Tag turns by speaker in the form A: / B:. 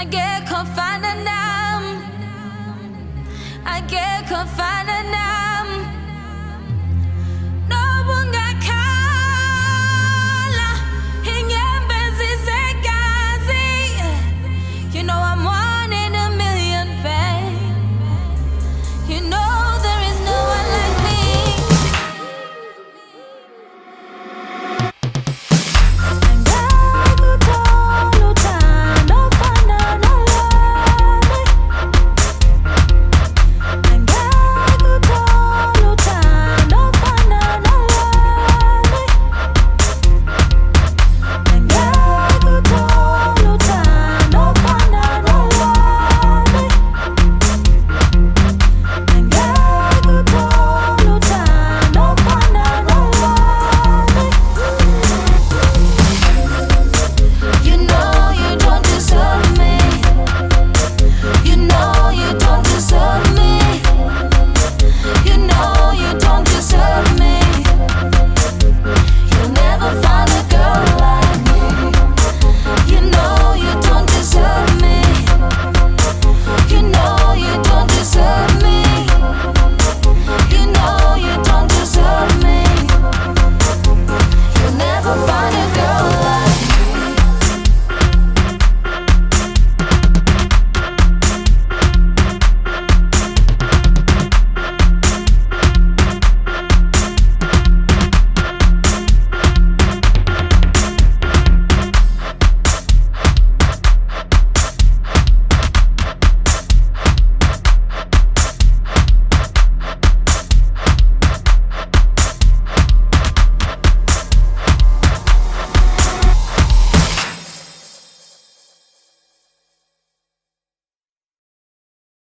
A: I get confined now. I get confined and.